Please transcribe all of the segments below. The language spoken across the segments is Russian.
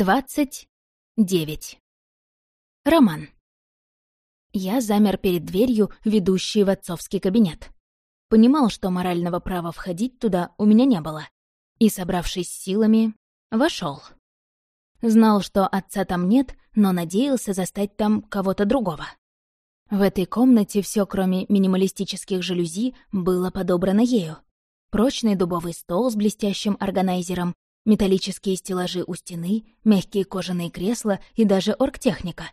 Двадцать девять. Роман. Я замер перед дверью, ведущей в отцовский кабинет. Понимал, что морального права входить туда у меня не было. И, собравшись силами, вошел. Знал, что отца там нет, но надеялся застать там кого-то другого. В этой комнате все, кроме минималистических жалюзи, было подобрано ею. Прочный дубовый стол с блестящим органайзером, металлические стеллажи у стены, мягкие кожаные кресла и даже оргтехника.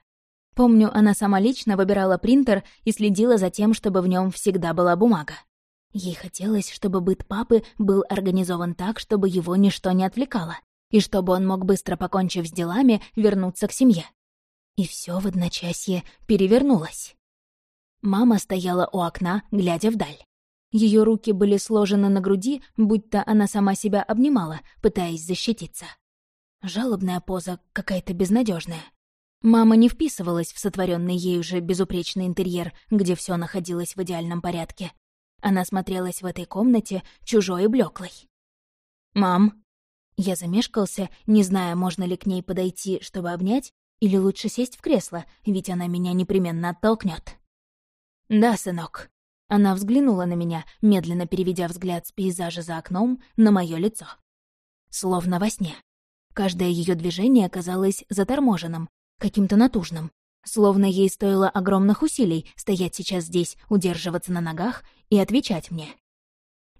Помню, она сама лично выбирала принтер и следила за тем, чтобы в нем всегда была бумага. Ей хотелось, чтобы быт папы был организован так, чтобы его ничто не отвлекало, и чтобы он мог, быстро покончив с делами, вернуться к семье. И все в одночасье перевернулось. Мама стояла у окна, глядя вдаль. Ее руки были сложены на груди, будто она сама себя обнимала, пытаясь защититься. Жалобная поза, какая-то безнадежная. Мама не вписывалась в сотворенный ею же безупречный интерьер, где все находилось в идеальном порядке. Она смотрелась в этой комнате чужой и блеклой. «Мам!» Я замешкался, не зная, можно ли к ней подойти, чтобы обнять, или лучше сесть в кресло, ведь она меня непременно оттолкнет. «Да, сынок», она взглянула на меня, медленно переведя взгляд с пейзажа за окном на мое лицо. Словно во сне. Каждое ее движение казалось заторможенным, каким-то натужным. Словно ей стоило огромных усилий стоять сейчас здесь, удерживаться на ногах и отвечать мне.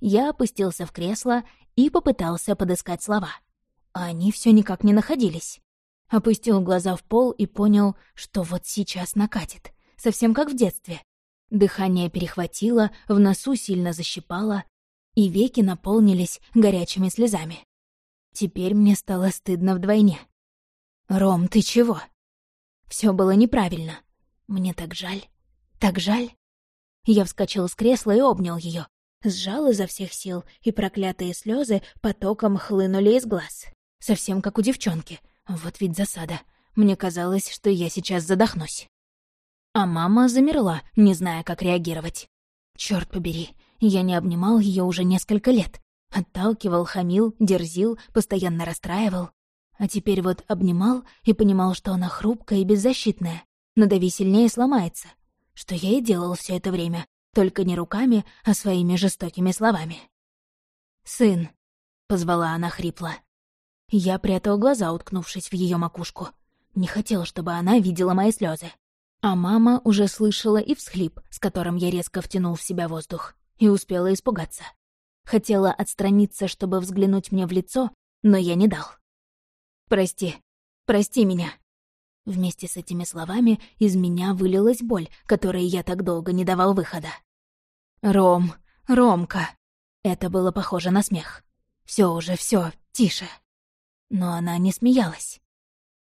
Я опустился в кресло и попытался подыскать слова. А они все никак не находились. Опустил глаза в пол и понял, что вот сейчас накатит. Совсем как в детстве, Дыхание перехватило, в носу сильно защипало, и веки наполнились горячими слезами. Теперь мне стало стыдно вдвойне. «Ром, ты чего?» Все было неправильно. Мне так жаль, так жаль. Я вскочил с кресла и обнял ее, сжал изо всех сил, и проклятые слезы потоком хлынули из глаз. Совсем как у девчонки. Вот ведь засада. Мне казалось, что я сейчас задохнусь. А мама замерла, не зная, как реагировать. Черт побери, я не обнимал ее уже несколько лет. Отталкивал, хамил, дерзил, постоянно расстраивал. А теперь вот обнимал и понимал, что она хрупкая и беззащитная. Надави сильнее сломается. Что я и делал все это время, только не руками, а своими жестокими словами. «Сын», — позвала она хрипло. Я прятал глаза, уткнувшись в ее макушку. Не хотел, чтобы она видела мои слезы. А мама уже слышала и всхлип, с которым я резко втянул в себя воздух, и успела испугаться. Хотела отстраниться, чтобы взглянуть мне в лицо, но я не дал. «Прости, прости меня». Вместе с этими словами из меня вылилась боль, которой я так долго не давал выхода. «Ром, Ромка!» Это было похоже на смех. Все уже, все, тише. Но она не смеялась.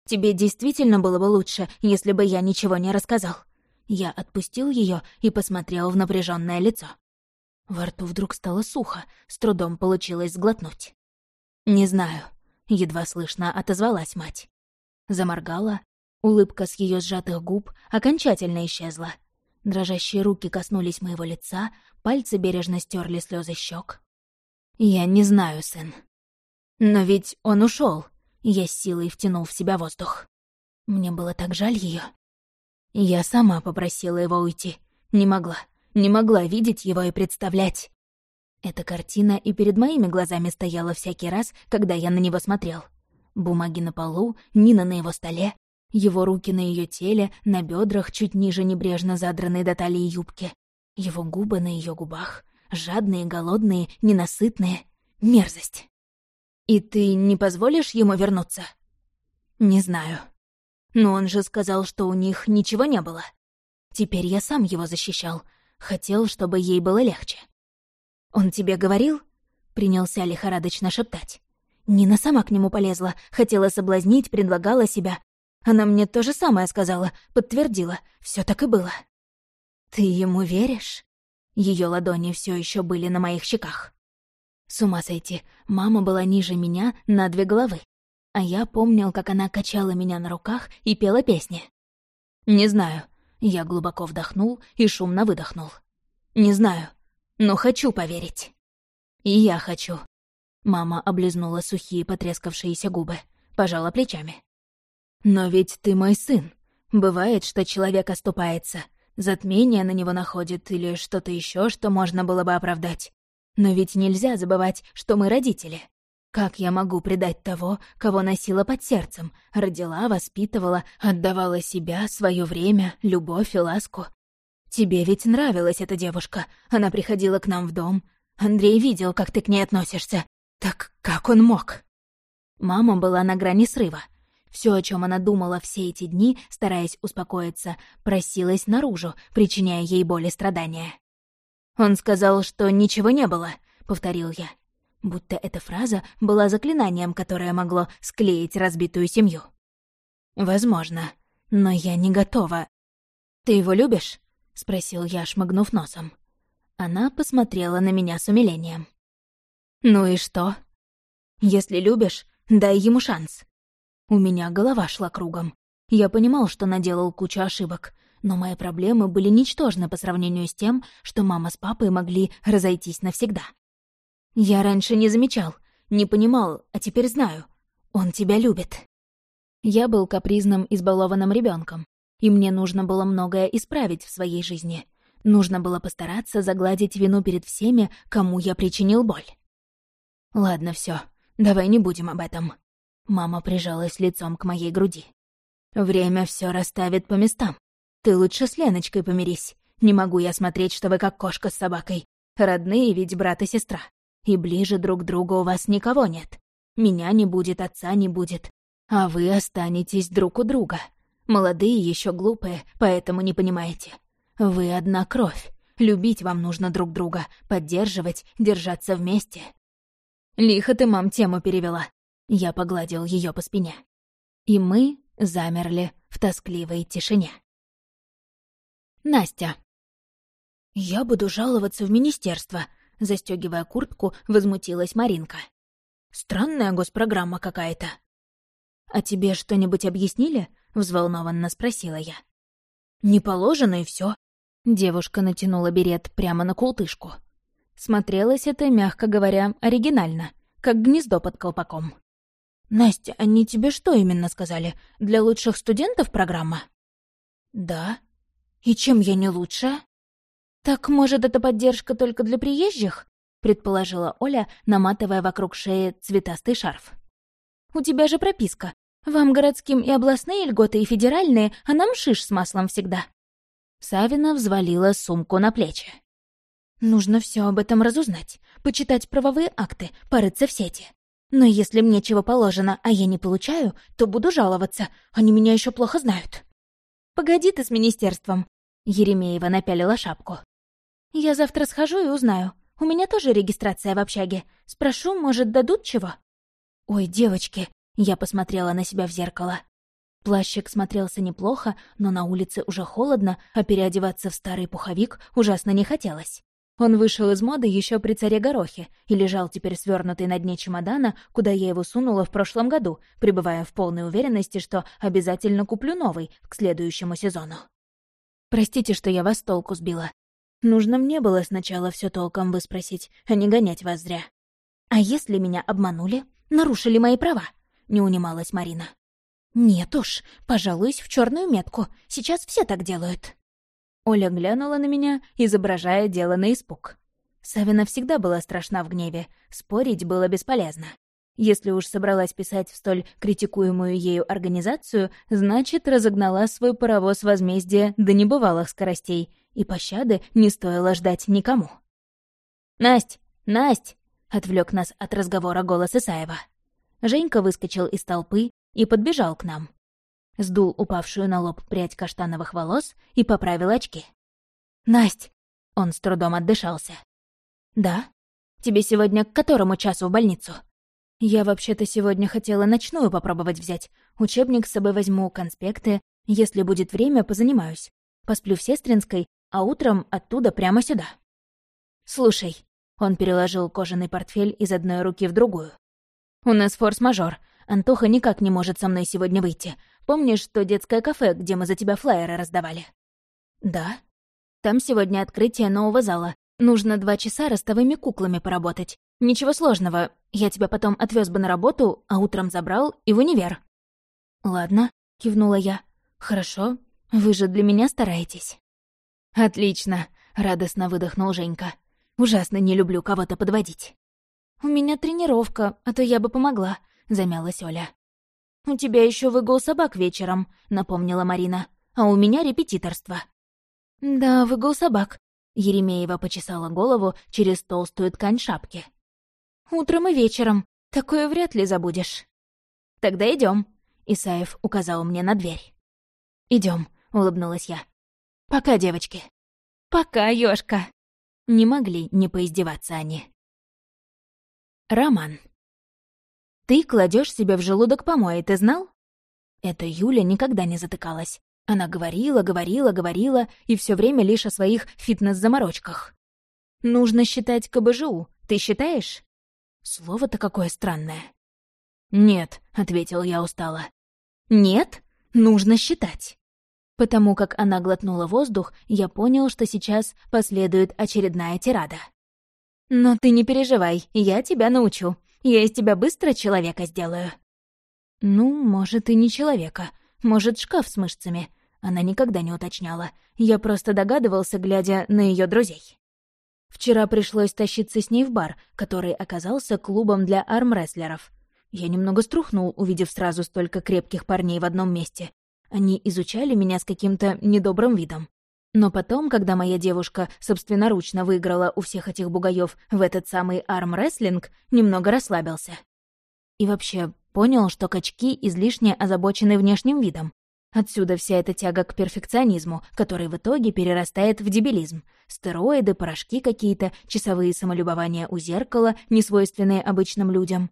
Тебе действительно было бы лучше, если бы я ничего не рассказал». Я отпустил ее и посмотрел в напряженное лицо. Во рту вдруг стало сухо, с трудом получилось сглотнуть. «Не знаю», — едва слышно отозвалась мать. Заморгала, улыбка с ее сжатых губ окончательно исчезла. Дрожащие руки коснулись моего лица, пальцы бережно стерли слезы щек. «Я не знаю, сын. Но ведь он ушел, я с силой втянул в себя воздух. Мне было так жаль ее. Я сама попросила его уйти. Не могла. Не могла видеть его и представлять. Эта картина и перед моими глазами стояла всякий раз, когда я на него смотрел. Бумаги на полу, Нина на его столе, его руки на ее теле, на бедрах чуть ниже небрежно задранной до талии юбки, его губы на ее губах, жадные, голодные, ненасытные. Мерзость. «И ты не позволишь ему вернуться?» «Не знаю. Но он же сказал, что у них ничего не было. Теперь я сам его защищал. Хотел, чтобы ей было легче». «Он тебе говорил?» — принялся лихорадочно шептать. Нина сама к нему полезла, хотела соблазнить, предлагала себя. Она мне то же самое сказала, подтвердила. Все так и было. «Ты ему веришь?» Ее ладони все еще были на моих щеках. С ума сойти, мама была ниже меня на две головы. А я помнил, как она качала меня на руках и пела песни. «Не знаю». Я глубоко вдохнул и шумно выдохнул. «Не знаю, но хочу поверить». «И я хочу». Мама облизнула сухие потрескавшиеся губы, пожала плечами. «Но ведь ты мой сын. Бывает, что человек оступается, затмение на него находит или что-то еще, что можно было бы оправдать. Но ведь нельзя забывать, что мы родители. Как я могу предать того, кого носила под сердцем, родила, воспитывала, отдавала себя, свое время, любовь и ласку? Тебе ведь нравилась эта девушка, она приходила к нам в дом. Андрей видел, как ты к ней относишься. Так как он мог? Мама была на грани срыва. Все, о чем она думала все эти дни, стараясь успокоиться, просилась наружу, причиняя ей боль и страдания. «Он сказал, что ничего не было», — повторил я. Будто эта фраза была заклинанием, которое могло склеить разбитую семью. «Возможно, но я не готова. Ты его любишь?» — спросил я, шмыгнув носом. Она посмотрела на меня с умилением. «Ну и что? Если любишь, дай ему шанс». У меня голова шла кругом. Я понимал, что наделал кучу ошибок, но мои проблемы были ничтожны по сравнению с тем, что мама с папой могли разойтись навсегда. Я раньше не замечал, не понимал, а теперь знаю. Он тебя любит. Я был капризным, избалованным ребенком, и мне нужно было многое исправить в своей жизни. Нужно было постараться загладить вину перед всеми, кому я причинил боль. Ладно, все, давай не будем об этом. Мама прижалась лицом к моей груди. Время все расставит по местам. Ты лучше с Леночкой помирись. Не могу я смотреть, что вы как кошка с собакой. Родные ведь брат и сестра. И ближе друг к другу у вас никого нет. Меня не будет, отца не будет. А вы останетесь друг у друга. Молодые еще глупые, поэтому не понимаете. Вы одна кровь. Любить вам нужно друг друга, поддерживать, держаться вместе. Лихо ты, мам, тему перевела. Я погладил ее по спине. И мы замерли в тоскливой тишине. Настя. «Я буду жаловаться в министерство», — застегивая куртку, возмутилась Маринка. «Странная госпрограмма какая-то». «А тебе что-нибудь объяснили?» — взволнованно спросила я. «Не положено, и все. Девушка натянула берет прямо на култышку. Смотрелось это, мягко говоря, оригинально, как гнездо под колпаком. «Настя, они тебе что именно сказали? Для лучших студентов программа?» «Да», «И чем я не лучше?» «Так, может, это поддержка только для приезжих?» — предположила Оля, наматывая вокруг шеи цветастый шарф. «У тебя же прописка. Вам городским и областные льготы, и федеральные, а нам шиш с маслом всегда». Савина взвалила сумку на плечи. «Нужно все об этом разузнать, почитать правовые акты, порыться в сети. Но если мне чего положено, а я не получаю, то буду жаловаться, они меня еще плохо знают». «Погоди ты с министерством», Еремеева напялила шапку. «Я завтра схожу и узнаю. У меня тоже регистрация в общаге. Спрошу, может, дадут чего?» «Ой, девочки!» Я посмотрела на себя в зеркало. Плащик смотрелся неплохо, но на улице уже холодно, а переодеваться в старый пуховик ужасно не хотелось. Он вышел из моды еще при царе Горохе и лежал теперь свернутый на дне чемодана, куда я его сунула в прошлом году, пребывая в полной уверенности, что обязательно куплю новый к следующему сезону. Простите, что я вас толку сбила. Нужно мне было сначала все толком выспросить, а не гонять вас зря. А если меня обманули, нарушили мои права? Не унималась Марина. Нет уж, пожалуюсь в черную метку. Сейчас все так делают. Оля глянула на меня, изображая дело на испуг. Савина всегда была страшна в гневе, спорить было бесполезно. Если уж собралась писать в столь критикуемую ею организацию, значит, разогнала свой паровоз возмездия до небывалых скоростей, и пощады не стоило ждать никому. «Насть! Насть!» — отвлек нас от разговора голос Исаева. Женька выскочил из толпы и подбежал к нам. Сдул упавшую на лоб прядь каштановых волос и поправил очки. «Насть!» — он с трудом отдышался. «Да? Тебе сегодня к которому часу в больницу?» Я вообще-то сегодня хотела ночную попробовать взять. Учебник с собой возьму, конспекты. Если будет время, позанимаюсь. Посплю в Сестринской, а утром оттуда прямо сюда. Слушай, он переложил кожаный портфель из одной руки в другую. У нас форс-мажор. Антоха никак не может со мной сегодня выйти. Помнишь то детское кафе, где мы за тебя флаеры раздавали? Да. Там сегодня открытие нового зала. Нужно два часа ростовыми куклами поработать. Ничего сложного, я тебя потом отвез бы на работу, а утром забрал и в универ». «Ладно», — кивнула я. «Хорошо, вы же для меня стараетесь». «Отлично», — радостно выдохнул Женька. «Ужасно не люблю кого-то подводить». «У меня тренировка, а то я бы помогла», — замялась Оля. «У тебя еще выгул собак вечером», — напомнила Марина. «А у меня репетиторство». «Да, выгул собак», — Еремеева почесала голову через толстую ткань шапки. «Утром и вечером. Такое вряд ли забудешь». «Тогда идем, Исаев указал мне на дверь. Идем, улыбнулась я. «Пока, девочки». «Пока, ёшка». Не могли не поиздеваться они. Роман. «Ты кладешь себе в желудок помои, ты знал?» Это Юля никогда не затыкалась. Она говорила, говорила, говорила, и все время лишь о своих фитнес-заморочках. «Нужно считать КБЖУ. Ты считаешь?» Слово-то какое странное. «Нет», — ответил я устало. «Нет, нужно считать». Потому как она глотнула воздух, я понял, что сейчас последует очередная тирада. «Но ты не переживай, я тебя научу. Я из тебя быстро человека сделаю». «Ну, может, и не человека. Может, шкаф с мышцами». Она никогда не уточняла. Я просто догадывался, глядя на ее друзей. Вчера пришлось тащиться с ней в бар, который оказался клубом для армрестлеров. Я немного струхнул, увидев сразу столько крепких парней в одном месте. Они изучали меня с каким-то недобрым видом. Но потом, когда моя девушка собственноручно выиграла у всех этих бугаев в этот самый армрестлинг, немного расслабился. И вообще понял, что качки излишне озабочены внешним видом. Отсюда вся эта тяга к перфекционизму, который в итоге перерастает в дебилизм. Стероиды, порошки какие-то, часовые самолюбования у зеркала, несвойственные обычным людям.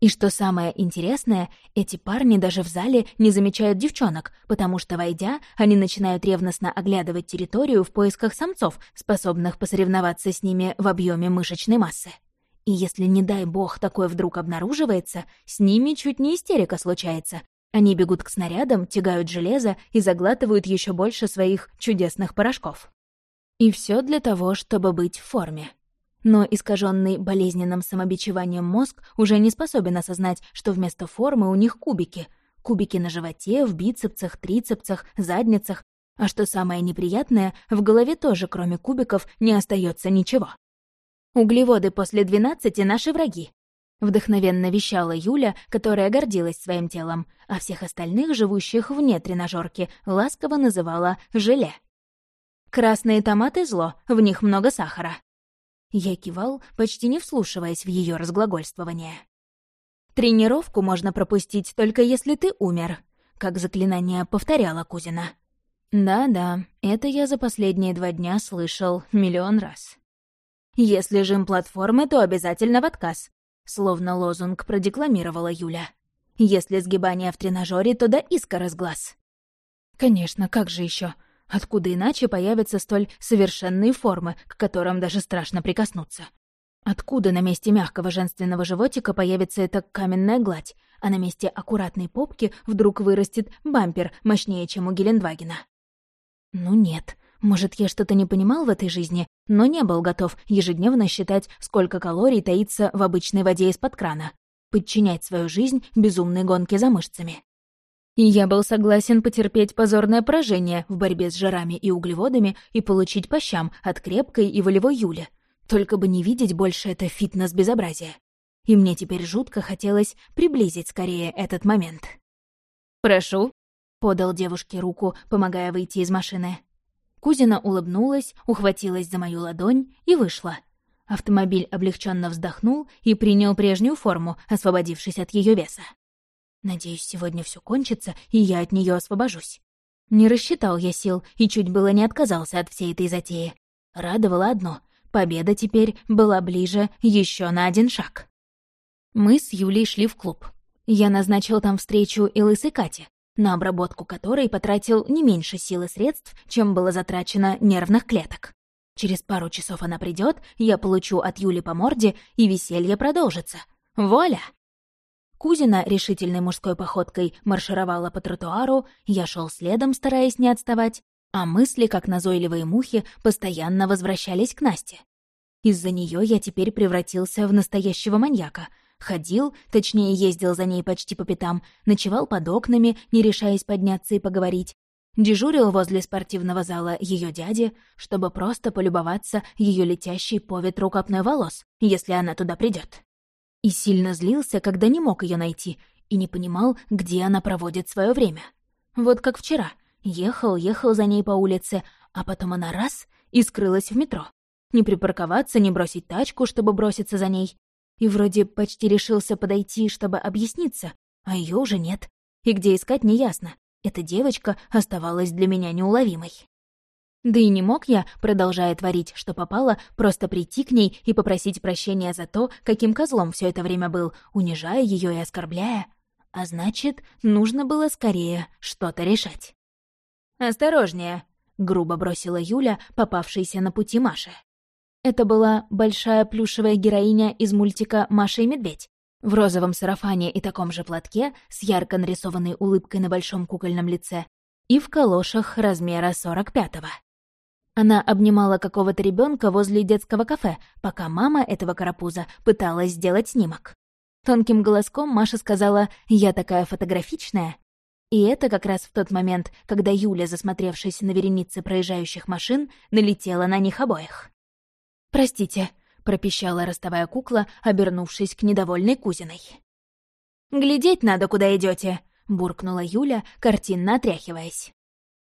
И что самое интересное, эти парни даже в зале не замечают девчонок, потому что, войдя, они начинают ревностно оглядывать территорию в поисках самцов, способных посоревноваться с ними в объеме мышечной массы. И если, не дай бог, такое вдруг обнаруживается, с ними чуть не истерика случается. Они бегут к снарядам, тягают железо и заглатывают еще больше своих чудесных порошков. И все для того, чтобы быть в форме. Но искаженный болезненным самобичеванием мозг уже не способен осознать, что вместо формы у них кубики. Кубики на животе, в бицепсах, трицепсах, задницах. А что самое неприятное, в голове тоже, кроме кубиков, не остается ничего. «Углеводы после двенадцати — наши враги», — вдохновенно вещала Юля, которая гордилась своим телом, а всех остальных, живущих вне тренажерки, ласково называла «желе». «Красные томаты — зло, в них много сахара». Я кивал, почти не вслушиваясь в ее разглагольствование. «Тренировку можно пропустить, только если ты умер», — как заклинание повторяла Кузина. «Да-да, это я за последние два дня слышал миллион раз». «Если жим платформы, то обязательно в отказ», — словно лозунг продекламировала Юля. «Если сгибание в тренажере, то да искра с глаз». «Конечно, как же еще? Откуда иначе появятся столь совершенные формы, к которым даже страшно прикоснуться? Откуда на месте мягкого женственного животика появится эта каменная гладь, а на месте аккуратной попки вдруг вырастет бампер мощнее, чем у Гелендвагена? Ну нет, может, я что-то не понимал в этой жизни, но не был готов ежедневно считать, сколько калорий таится в обычной воде из-под крана, подчинять свою жизнь безумной гонке за мышцами. И я был согласен потерпеть позорное поражение в борьбе с жирами и углеводами и получить по щам от крепкой и волевой Юли. Только бы не видеть больше это фитнес-безобразие. И мне теперь жутко хотелось приблизить скорее этот момент. «Прошу», — подал девушке руку, помогая выйти из машины. Кузина улыбнулась, ухватилась за мою ладонь и вышла. Автомобиль облегченно вздохнул и принял прежнюю форму, освободившись от ее веса. Надеюсь, сегодня все кончится, и я от нее освобожусь. Не рассчитал я сил и чуть было не отказался от всей этой затеи. Радовало одно — победа теперь была ближе еще на один шаг. Мы с Юлей шли в клуб. Я назначил там встречу и лысой Кате, на обработку которой потратил не меньше сил и средств, чем было затрачено нервных клеток. Через пару часов она придет, я получу от Юли по морде, и веселье продолжится. Воля! Кузина решительной мужской походкой маршировала по тротуару, я шел следом, стараясь не отставать, а мысли, как назойливые мухи, постоянно возвращались к Насте. Из-за нее я теперь превратился в настоящего маньяка. ходил, точнее ездил за ней почти по пятам, ночевал под окнами, не решаясь подняться и поговорить, дежурил возле спортивного зала ее дяди, чтобы просто полюбоваться ее летящей по ветру копной волос, если она туда придет. И сильно злился, когда не мог ее найти, и не понимал, где она проводит свое время. Вот как вчера. Ехал, ехал за ней по улице, а потом она раз — и скрылась в метро. Не припарковаться, не бросить тачку, чтобы броситься за ней. И вроде почти решился подойти, чтобы объясниться, а ее уже нет. И где искать, неясно. Эта девочка оставалась для меня неуловимой. Да и не мог я, продолжая творить, что попало, просто прийти к ней и попросить прощения за то, каким козлом все это время был, унижая ее и оскорбляя. А значит, нужно было скорее что-то решать. «Осторожнее!» — грубо бросила Юля, попавшаяся на пути Маши. Это была большая плюшевая героиня из мультика «Маша и медведь», в розовом сарафане и таком же платке, с ярко нарисованной улыбкой на большом кукольном лице, и в калошах размера 45-го. Она обнимала какого-то ребенка возле детского кафе, пока мама этого карапуза пыталась сделать снимок. Тонким голоском Маша сказала «Я такая фотографичная». И это как раз в тот момент, когда Юля, засмотревшись на вереницы проезжающих машин, налетела на них обоих. «Простите», — пропищала ростовая кукла, обернувшись к недовольной кузиной. «Глядеть надо, куда идете, буркнула Юля, картинно отряхиваясь.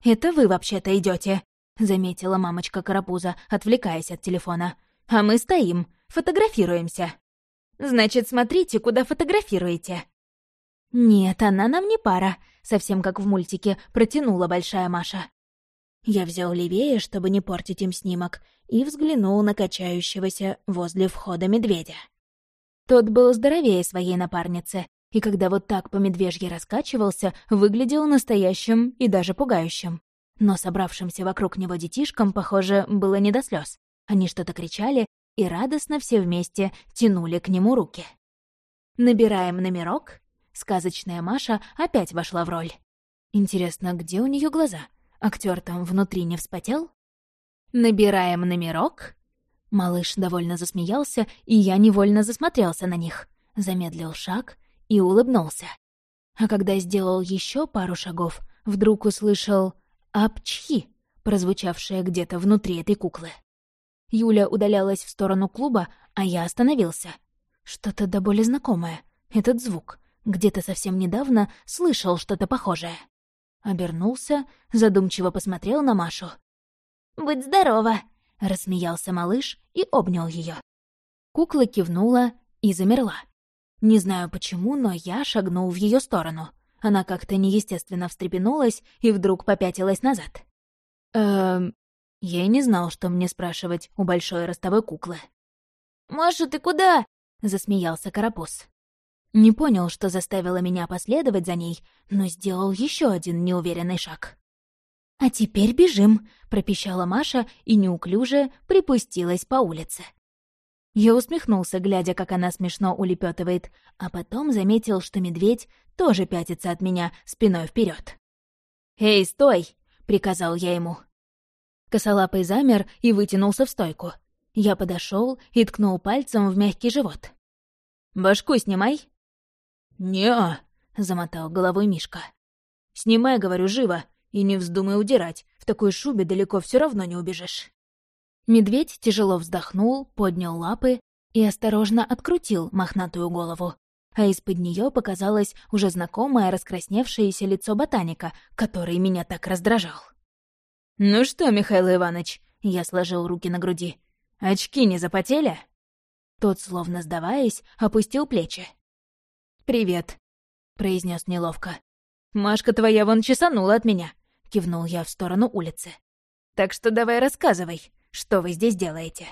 «Это вы вообще-то идете, заметила мамочка Карапуза, отвлекаясь от телефона. «А мы стоим, фотографируемся». Значит, смотрите, куда фотографируете». «Нет, она нам не пара», — совсем как в мультике протянула большая Маша. Я взял левее, чтобы не портить им снимок, и взглянул на качающегося возле входа медведя. Тот был здоровее своей напарницы, и когда вот так по медвежье раскачивался, выглядел настоящим и даже пугающим. Но собравшимся вокруг него детишкам, похоже, было не до слез. Они что-то кричали, и радостно все вместе тянули к нему руки. «Набираем номерок?» Сказочная Маша опять вошла в роль. Интересно, где у нее глаза? Актер там внутри не вспотел? «Набираем номерок?» Малыш довольно засмеялся, и я невольно засмотрелся на них. Замедлил шаг и улыбнулся. А когда сделал еще пару шагов, вдруг услышал «Апчхи», прозвучавшее где-то внутри этой куклы. Юля удалялась в сторону клуба, а я остановился. Что-то до боли знакомое. Этот звук. Где-то совсем недавно слышал что-то похожее. Обернулся, задумчиво посмотрел на Машу. «Будь здорова!» — рассмеялся малыш и обнял ее. Кукла кивнула и замерла. Не знаю почему, но я шагнул в ее сторону. Она как-то неестественно встрепенулась и вдруг попятилась назад. Эм, я и не знал, что мне спрашивать у большой ростовой куклы. «Маша, ты куда?» — засмеялся Карапуз. Не понял, что заставило меня последовать за ней, но сделал еще один неуверенный шаг. «А теперь бежим», — пропищала Маша и неуклюже припустилась по улице. Я усмехнулся, глядя, как она смешно улепетывает, а потом заметил, что медведь тоже пятится от меня спиной вперед. «Эй, стой!» — приказал я ему. Косолапый замер и вытянулся в стойку. Я подошел и ткнул пальцем в мягкий живот. «Башку снимай!» «Не-а!» замотал головой Мишка. «Снимай, говорю, живо, и не вздумай удирать, в такой шубе далеко все равно не убежишь». Медведь тяжело вздохнул, поднял лапы и осторожно открутил мохнатую голову, а из-под нее показалось уже знакомое раскрасневшееся лицо ботаника, который меня так раздражал. «Ну что, Михаил Иванович?» — я сложил руки на груди. «Очки не запотели?» Тот, словно сдаваясь, опустил плечи. «Привет», — произнес неловко. «Машка твоя вон чесанула от меня», — кивнул я в сторону улицы. «Так что давай рассказывай, что вы здесь делаете?»